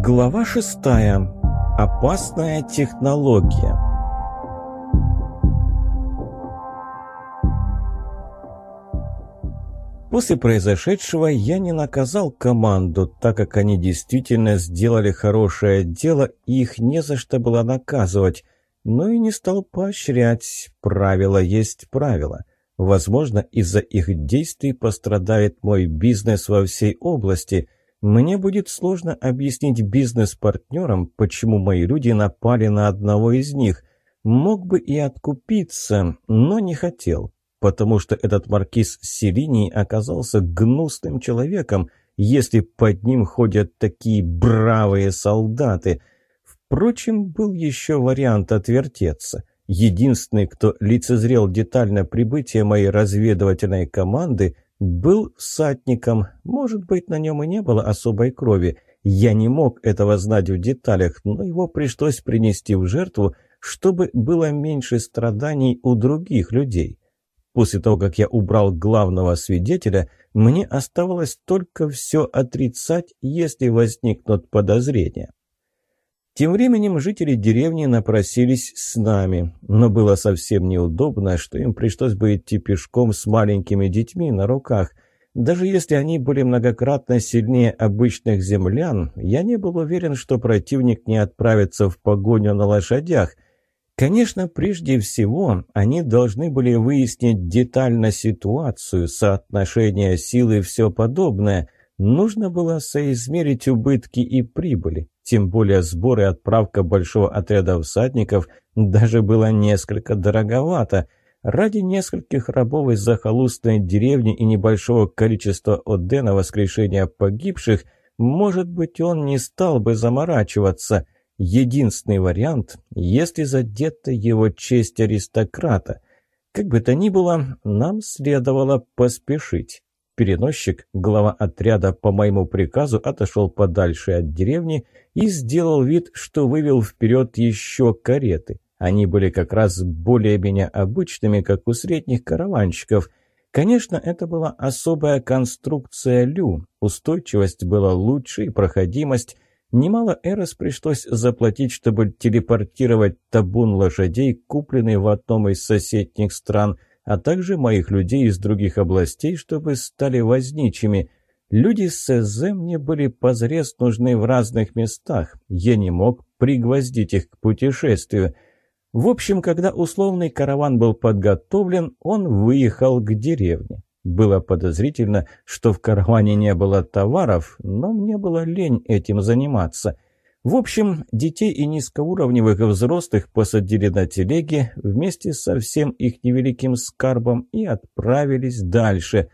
Глава шестая. Опасная технология. После произошедшего я не наказал команду, так как они действительно сделали хорошее дело, и их не за что было наказывать, но и не стал поощрять. Правило есть правило. Возможно, из-за их действий пострадает мой бизнес во всей области. Мне будет сложно объяснить бизнес-партнерам, почему мои люди напали на одного из них. Мог бы и откупиться, но не хотел потому что этот маркиз Селиний оказался гнусным человеком, если под ним ходят такие бравые солдаты. Впрочем, был еще вариант отвертеться. Единственный, кто лицезрел детально прибытие моей разведывательной команды, был всадником. Может быть, на нем и не было особой крови. Я не мог этого знать в деталях, но его пришлось принести в жертву, чтобы было меньше страданий у других людей. После того, как я убрал главного свидетеля, мне оставалось только все отрицать, если возникнут подозрения. Тем временем жители деревни напросились с нами, но было совсем неудобно, что им пришлось бы идти пешком с маленькими детьми на руках. Даже если они были многократно сильнее обычных землян, я не был уверен, что противник не отправится в погоню на лошадях – Конечно, прежде всего, они должны были выяснить детально ситуацию, соотношение силы и все подобное. Нужно было соизмерить убытки и прибыли. Тем более сбор и отправка большого отряда всадников даже было несколько дороговато. Ради нескольких рабов из захолустной деревни и небольшого количества ОД на воскрешение погибших, может быть, он не стал бы заморачиваться – единственный вариант, если задета его честь аристократа. Как бы то ни было, нам следовало поспешить. Переносчик, глава отряда по моему приказу, отошел подальше от деревни и сделал вид, что вывел вперед еще кареты. Они были как раз более-менее обычными, как у средних караванщиков. Конечно, это была особая конструкция Лю, устойчивость была лучше и проходимость – Немало Эрос пришлось заплатить, чтобы телепортировать табун лошадей, купленный в одном из соседних стран, а также моих людей из других областей, чтобы стали возничими. Люди с СЗ мне были позрез нужны в разных местах. Я не мог пригвоздить их к путешествию. В общем, когда условный караван был подготовлен, он выехал к деревне. Было подозрительно, что в кармане не было товаров, но мне было лень этим заниматься. В общем, детей и низкоуровневых взрослых посадили на телеги вместе со всем их невеликим скарбом и отправились дальше.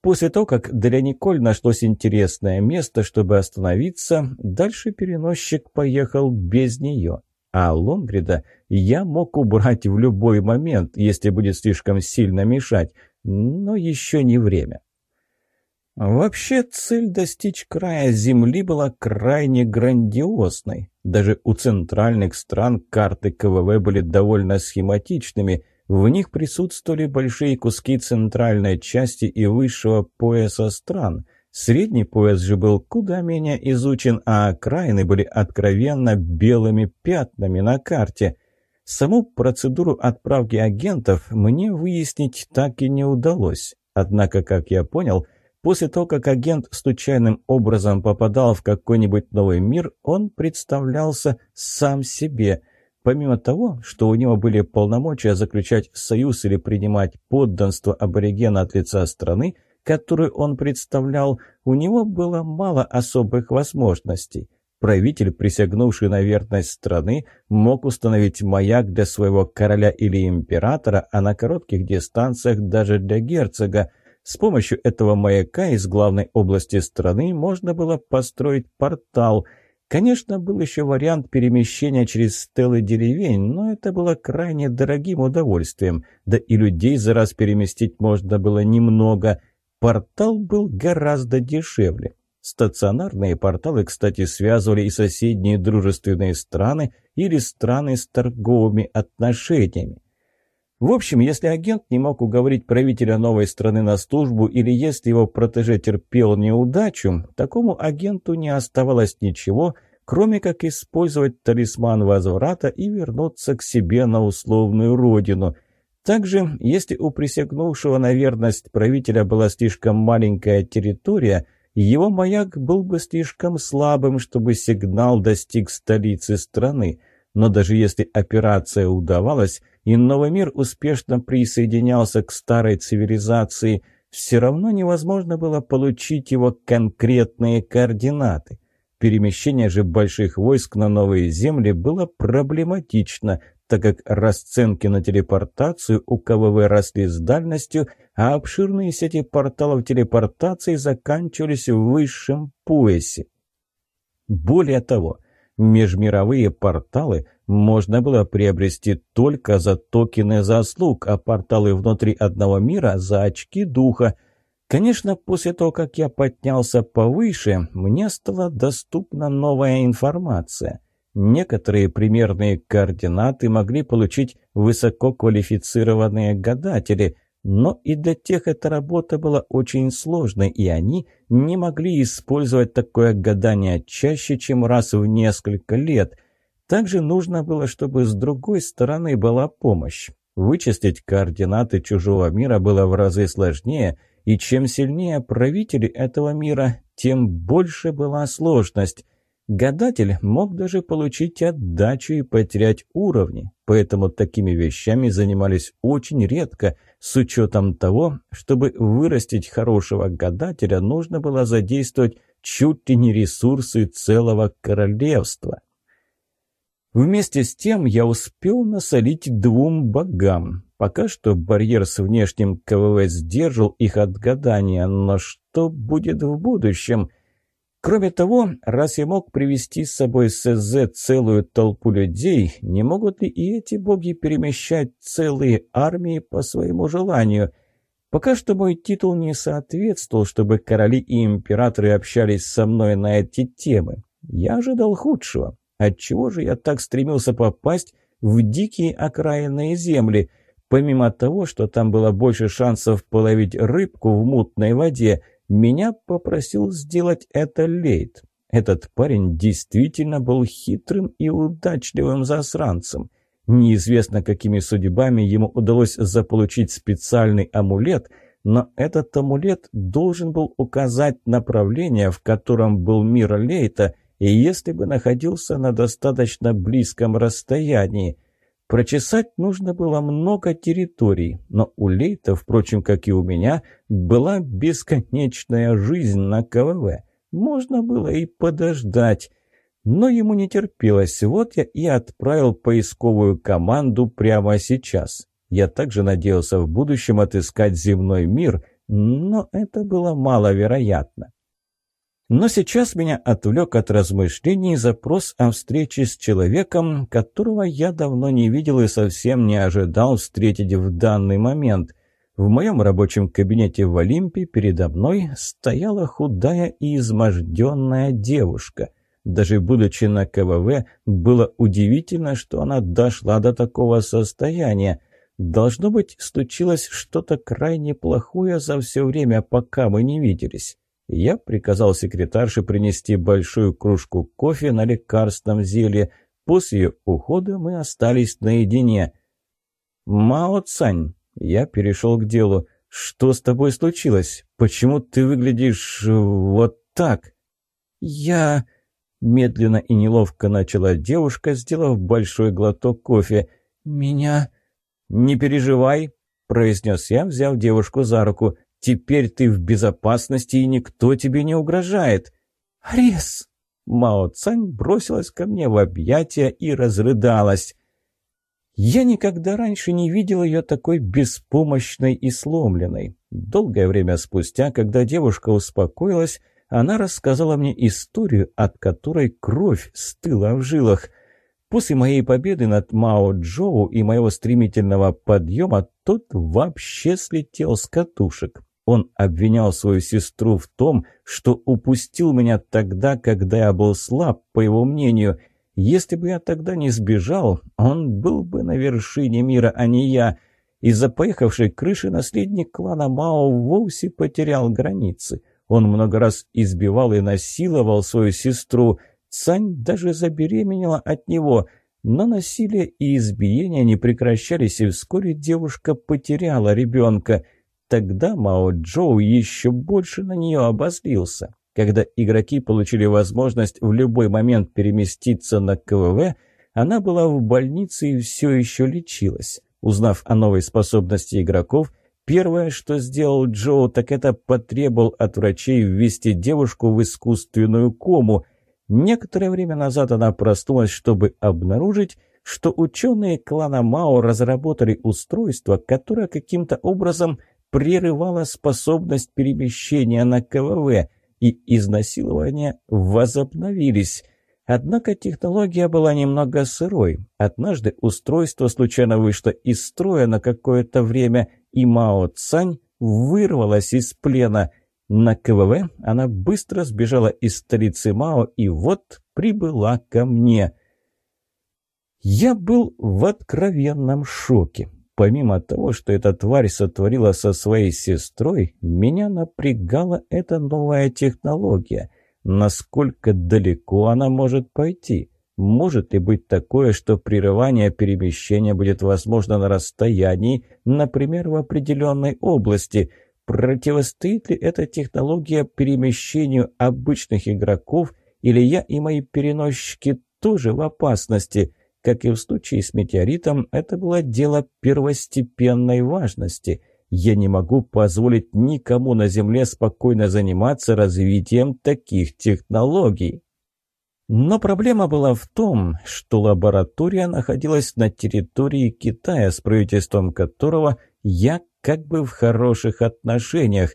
После того, как для Николь нашлось интересное место, чтобы остановиться, дальше переносчик поехал без нее. А Лонгрида я мог убрать в любой момент, если будет слишком сильно мешать, но еще не время. Вообще цель достичь края Земли была крайне грандиозной. Даже у центральных стран карты КВВ были довольно схематичными. В них присутствовали большие куски центральной части и высшего пояса стран. Средний пояс же был куда менее изучен, а окраины были откровенно белыми пятнами на карте – Саму процедуру отправки агентов мне выяснить так и не удалось. Однако, как я понял, после того, как агент случайным образом попадал в какой-нибудь новый мир, он представлялся сам себе. Помимо того, что у него были полномочия заключать союз или принимать подданство аборигена от лица страны, которую он представлял, у него было мало особых возможностей. Правитель, присягнувший на верность страны, мог установить маяк для своего короля или императора, а на коротких дистанциях даже для герцога. С помощью этого маяка из главной области страны можно было построить портал. Конечно, был еще вариант перемещения через стелы деревень, но это было крайне дорогим удовольствием, да и людей за раз переместить можно было немного. Портал был гораздо дешевле. Стационарные порталы, кстати, связывали и соседние дружественные страны или страны с торговыми отношениями. В общем, если агент не мог уговорить правителя новой страны на службу или если его протеже терпел неудачу, такому агенту не оставалось ничего, кроме как использовать талисман возврата и вернуться к себе на условную родину. Также, если у присягнувшего на верность правителя была слишком маленькая территория, его маяк был бы слишком слабым, чтобы сигнал достиг столицы страны. Но даже если операция удавалась, и новый мир успешно присоединялся к старой цивилизации, все равно невозможно было получить его конкретные координаты. Перемещение же больших войск на новые земли было проблематично, так как расценки на телепортацию у КВВ росли с дальностью, а обширные сети порталов телепортации заканчивались в высшем поясе. Более того, межмировые порталы можно было приобрести только за токены заслуг, а порталы внутри одного мира за очки духа – Конечно, после того, как я поднялся повыше, мне стала доступна новая информация. Некоторые примерные координаты могли получить высококвалифицированные гадатели, но и для тех эта работа была очень сложной, и они не могли использовать такое гадание чаще, чем раз в несколько лет. Также нужно было, чтобы с другой стороны была помощь. Вычислить координаты чужого мира было в разы сложнее – и чем сильнее правители этого мира, тем больше была сложность. Гадатель мог даже получить отдачу и потерять уровни, поэтому такими вещами занимались очень редко. С учетом того, чтобы вырастить хорошего гадателя, нужно было задействовать чуть ли не ресурсы целого королевства. Вместе с тем я успел насолить двум богам. Пока что барьер с внешним КВВ сдерживал их от гадания, но что будет в будущем? Кроме того, раз я мог привести с собой СЗ целую толпу людей, не могут ли и эти боги перемещать целые армии по своему желанию? Пока что мой титул не соответствовал, чтобы короли и императоры общались со мной на эти темы. Я ожидал худшего. Отчего же я так стремился попасть в дикие окраинные земли – Помимо того, что там было больше шансов половить рыбку в мутной воде, меня попросил сделать это Лейт. Этот парень действительно был хитрым и удачливым засранцем. Неизвестно, какими судьбами ему удалось заполучить специальный амулет, но этот амулет должен был указать направление, в котором был мир Лейта, и если бы находился на достаточно близком расстоянии – Прочесать нужно было много территорий, но у Лейта, впрочем, как и у меня, была бесконечная жизнь на КВВ. Можно было и подождать. Но ему не терпелось, вот я и отправил поисковую команду прямо сейчас. Я также надеялся в будущем отыскать земной мир, но это было маловероятно. Но сейчас меня отвлек от размышлений запрос о встрече с человеком, которого я давно не видел и совсем не ожидал встретить в данный момент. В моем рабочем кабинете в Олимпе передо мной стояла худая и изможденная девушка. Даже будучи на КВВ, было удивительно, что она дошла до такого состояния. Должно быть, случилось что-то крайне плохое за все время, пока мы не виделись. Я приказал секретарше принести большую кружку кофе на лекарственном зелье. После ухода мы остались наедине. «Мао Цань!» Я перешел к делу. «Что с тобой случилось? Почему ты выглядишь э, вот так?» «Я...» Медленно и неловко начала девушка, сделав большой глоток кофе. «Меня...» «Не переживай», — произнес я, взяв девушку за руку. Теперь ты в безопасности, и никто тебе не угрожает. Арес! Мао Цань бросилась ко мне в объятия и разрыдалась. Я никогда раньше не видел ее такой беспомощной и сломленной. Долгое время спустя, когда девушка успокоилась, она рассказала мне историю, от которой кровь стыла в жилах. После моей победы над Мао Джоу и моего стремительного подъема тот вообще слетел с катушек. Он обвинял свою сестру в том, что упустил меня тогда, когда я был слаб, по его мнению. Если бы я тогда не сбежал, он был бы на вершине мира, а не я. Из-за поехавшей крыши наследник клана Мао вовсе потерял границы. Он много раз избивал и насиловал свою сестру. Цань даже забеременела от него, но насилие и избиения не прекращались, и вскоре девушка потеряла ребенка. Тогда Мао Джоу еще больше на нее обозлился. Когда игроки получили возможность в любой момент переместиться на КВВ, она была в больнице и все еще лечилась. Узнав о новой способности игроков, первое, что сделал Джоу, так это потребовал от врачей ввести девушку в искусственную кому. Некоторое время назад она проснулась, чтобы обнаружить, что ученые клана Мао разработали устройство, которое каким-то образом прерывало способность перемещения на КВВ, и изнасилования возобновились – Однако технология была немного сырой. Однажды устройство случайно вышло из строя на какое-то время, и Мао Цань вырвалась из плена. На КВВ она быстро сбежала из столицы Мао и вот прибыла ко мне. Я был в откровенном шоке. Помимо того, что эта тварь сотворила со своей сестрой, меня напрягала эта новая технология — Насколько далеко она может пойти? Может ли быть такое, что прерывание перемещения будет возможно на расстоянии, например, в определенной области? Противостоит ли эта технология перемещению обычных игроков, или я и мои переносчики тоже в опасности? Как и в случае с метеоритом, это было дело первостепенной важности – я не могу позволить никому на Земле спокойно заниматься развитием таких технологий. Но проблема была в том, что лаборатория находилась на территории Китая, с правительством которого я как бы в хороших отношениях.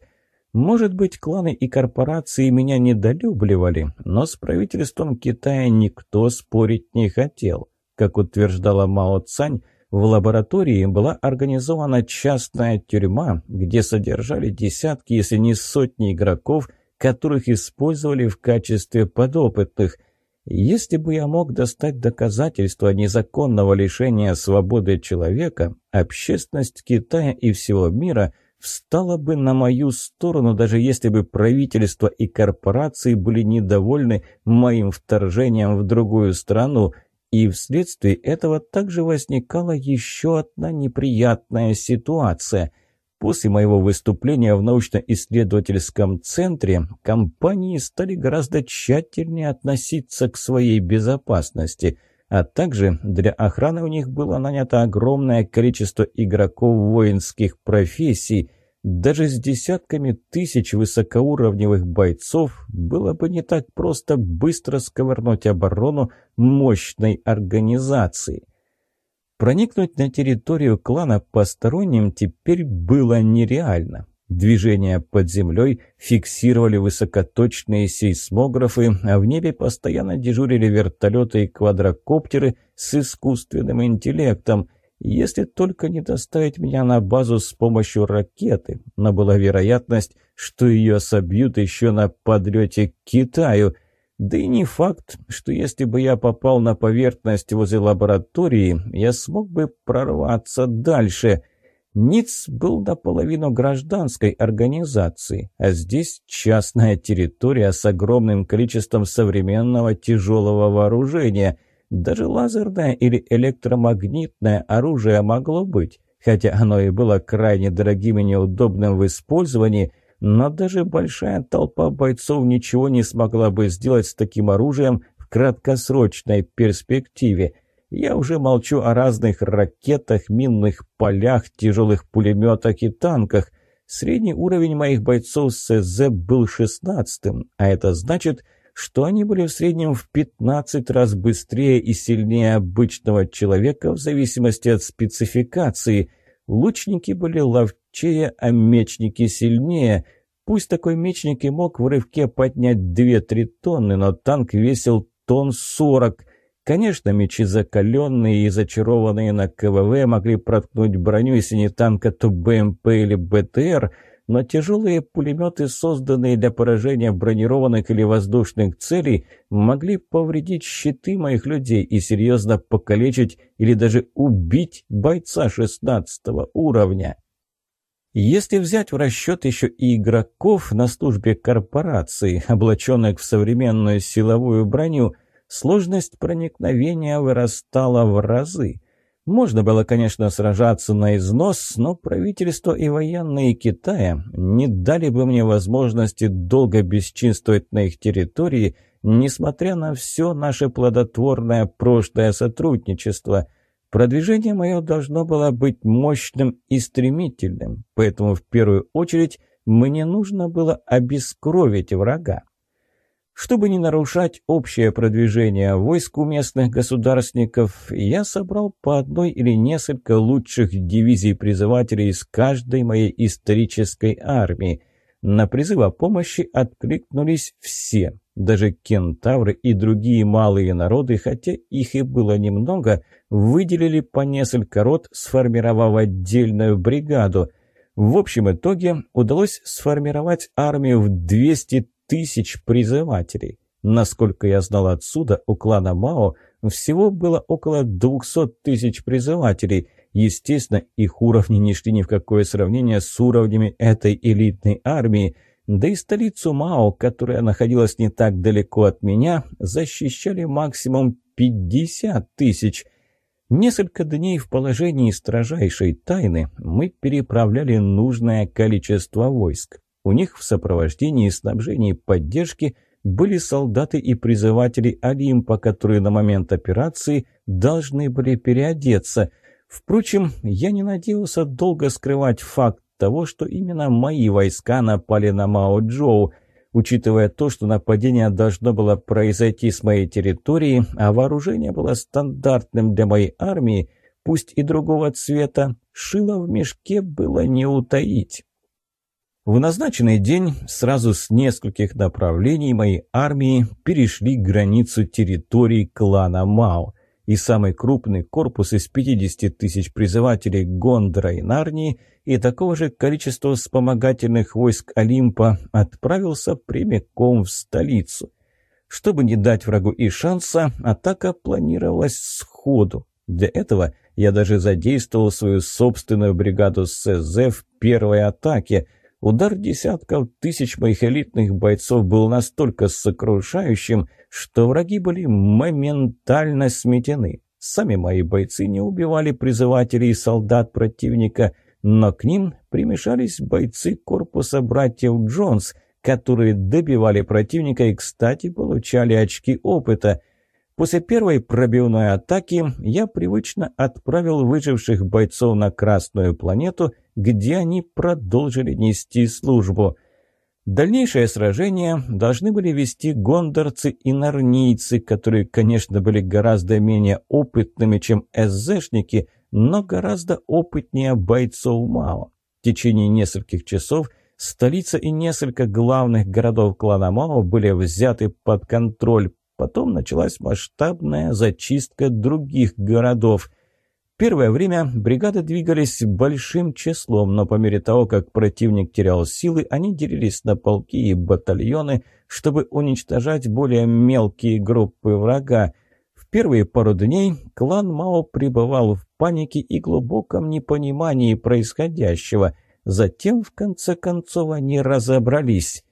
Может быть, кланы и корпорации меня недолюбливали, но с правительством Китая никто спорить не хотел. Как утверждала Мао Цань, в лаборатории была организована частная тюрьма, где содержали десятки, если не сотни игроков, которых использовали в качестве подопытных. Если бы я мог достать доказательства незаконного лишения свободы человека, общественность Китая и всего мира встала бы на мою сторону, даже если бы правительство и корпорации были недовольны моим вторжением в другую страну – и вследствие этого также возникала еще одна неприятная ситуация. После моего выступления в научно-исследовательском центре компании стали гораздо тщательнее относиться к своей безопасности, а также для охраны у них было нанято огромное количество игроков воинских профессий – даже с десятками тысяч высокоуровневых бойцов было бы не так просто быстро сковырнуть оборону мощной организации. Проникнуть на территорию клана посторонним теперь было нереально. Движение под землей фиксировали высокоточные сейсмографы, а в небе постоянно дежурили вертолеты и квадрокоптеры с искусственным интеллектом – если только не доставить меня на базу с помощью ракеты, но была вероятность, что ее собьют еще на подлете к Китаю. Да и не факт, что если бы я попал на поверхность возле лаборатории, я смог бы прорваться дальше. НИЦ был наполовину гражданской организацией, а здесь частная территория с огромным количеством современного тяжелого вооружения – даже лазерное или электромагнитное оружие могло быть, хотя оно и было крайне дорогим и неудобным в использовании, но даже большая толпа бойцов ничего не смогла бы сделать с таким оружием в краткосрочной перспективе. Я уже молчу о разных ракетах, минных полях, тяжелых пулеметах и танках. Средний уровень моих бойцов с СЗ был шестнадцатым, а это значит, что они были в среднем в 15 раз быстрее и сильнее обычного человека в зависимости от спецификации. Лучники были ловчее, а мечники сильнее. Пусть такой мечник и мог в рывке поднять 2-3 тонны, но танк весил тонн 40. Конечно, мечи закаленные и зачарованные на КВВ могли проткнуть броню, если не танка, то БМП или БТР – но тяжелые пулеметы, созданные для поражения бронированных или воздушных целей, могли повредить щиты моих людей и серьезно покалечить или даже убить бойца 16 уровня. Если взять в расчет еще и игроков на службе корпорации, облаченных в современную силовую броню, сложность проникновения вырастала в разы. Можно было, конечно, сражаться на износ, но правительство и военные Китая не дали бы мне возможности долго бесчинствовать на их территории, несмотря на все наше плодотворное прошлое сотрудничество. Продвижение мое должно было быть мощным и стремительным, поэтому в первую очередь мне нужно было обескровить врага. Чтобы не нарушать общее продвижение войск у местных государственников, я собрал по одной или несколько лучших дивизий призывателей из каждой моей исторической армии. На призыв о помощи откликнулись все, даже кентавры и другие малые народы, хотя их и было немного, выделили по несколько рот, сформировав отдельную бригаду. В общем итоге удалось сформировать армию в 200 тысяч призывателей. Насколько я знал отсюда, у клана Мао всего было около 200 тысяч призывателей. Естественно, их уровни не шли ни в какое сравнение с уровнями этой элитной армии. Да и столицу Мао, которая находилась не так далеко от меня, защищали максимум 50 тысяч. Несколько дней в положении строжайшей тайны мы переправляли нужное количество войск. У них в сопровождении, снабжении и поддержке были солдаты и призыватели Олимпа, которые на момент операции должны были переодеться. Впрочем, я не надеялся долго скрывать факт того, что именно мои войска напали на Мао-Джоу. Учитывая то, что нападение должно было произойти с моей территории, а вооружение было стандартным для моей армии, пусть и другого цвета, шило в мешке было не утаить. В назначенный день сразу с нескольких направлений моей армии перешли границу территории клана Мао, и самый крупный корпус из 50 тысяч призывателей Гондора и Нарнии и такого же количества вспомогательных войск Олимпа отправился прямиком в столицу. Чтобы не дать врагу и шанса, атака планировалась сходу. Для этого я даже задействовал свою собственную бригаду СЗ в первой атаке – Удар десятков тысяч моих элитных бойцов был настолько сокрушающим, что враги были моментально сметены. Сами мои бойцы не убивали призывателей и солдат противника, но к ним примешались бойцы корпуса братьев Джонс, которые добивали противника и, кстати, получали очки опыта – После первой пробивной атаки я привычно отправил выживших бойцов на Красную планету, где они продолжили нести службу. Дальнейшее сражение должны были вести гондорцы и нарнийцы, которые, конечно, были гораздо менее опытными, чем СЗшники, но гораздо опытнее бойцов Мао. В течение нескольких часов столица и несколько главных городов клана Мао были взяты под контроль, Потом началась масштабная зачистка других городов. Первое время бригады двигались большим числом, но по мере того, как противник терял силы, они делились на полки и батальоны, чтобы уничтожать более мелкие группы врага. В первые пару дней клан Мао пребывал в панике и глубоком непонимании происходящего. Затем, в конце концов, они разобрались.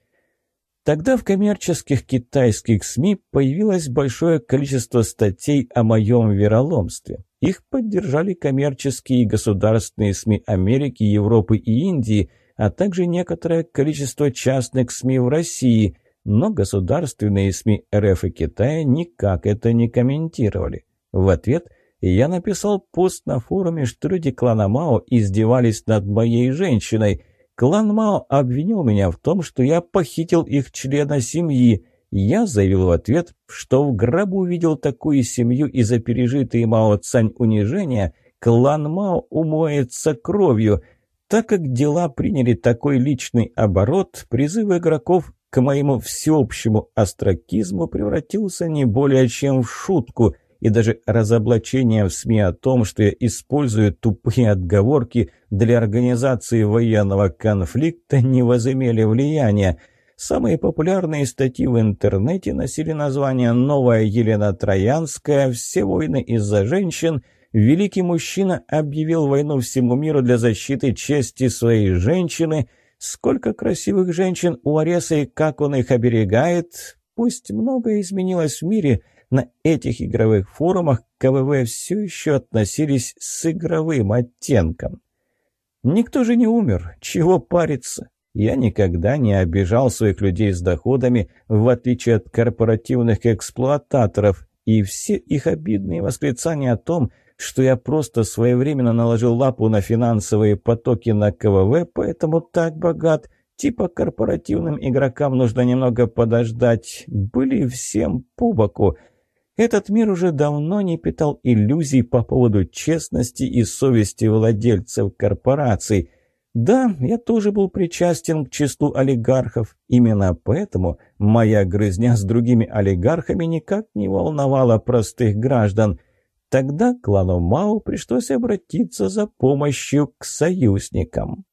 Тогда в коммерческих китайских СМИ появилось большое количество статей о моем вероломстве. Их поддержали коммерческие и государственные СМИ Америки, Европы и Индии, а также некоторое количество частных СМИ в России, но государственные СМИ РФ и Китая никак это не комментировали. В ответ я написал пост на форуме, что люди клана Мао издевались над моей женщиной – Клан Мао обвинил меня в том, что я похитил их члена семьи. Я заявил в ответ, что в гробу видел такую семью и за пережитые Мао Цань унижения клан Мао умоется кровью. Так как дела приняли такой личный оборот, призыв игроков к моему всеобщему астракизму превратился не более чем в шутку – и даже разоблачение в СМИ о том, что я использую тупые отговорки для организации военного конфликта, не возымели влияния. Самые популярные статьи в интернете носили название «Новая Елена Троянская», «Все войны из-за женщин», «Великий мужчина объявил войну всему миру для защиты чести своей женщины», «Сколько красивых женщин у Ареса и как он их оберегает», Пусть многое изменилось в мире, На этих игровых форумах КВВ все еще относились с игровым оттенком. Никто же не умер, чего париться? Я никогда не обижал своих людей с доходами, в отличие от корпоративных эксплуататоров, и все их обидные восклицания о том, что я просто своевременно наложил лапу на финансовые потоки на КВВ, поэтому так богат, типа корпоративным игрокам нужно немного подождать, были всем по боку. Этот мир уже давно не питал иллюзий по поводу честности и совести владельцев корпораций – да, я тоже был причастен к числу олигархов. Именно поэтому моя грызня с другими олигархами никак не волновала простых граждан. Тогда клану Мао пришлось обратиться за помощью к союзникам.